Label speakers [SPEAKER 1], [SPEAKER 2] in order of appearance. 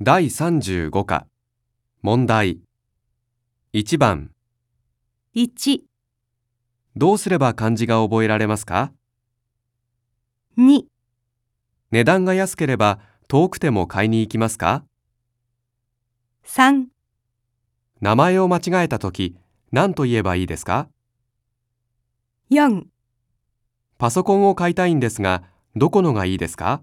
[SPEAKER 1] 第35課。問題。1番。
[SPEAKER 2] 1、
[SPEAKER 1] どうすれば漢字が覚えられますか
[SPEAKER 2] ？2、
[SPEAKER 1] 値段が安ければ遠くても買いに行きますか
[SPEAKER 2] ？3、
[SPEAKER 1] 名前を間違えたとき何と言えばいいですか
[SPEAKER 2] ？4
[SPEAKER 1] パソコンを買いたいんですがどこのがいいですか？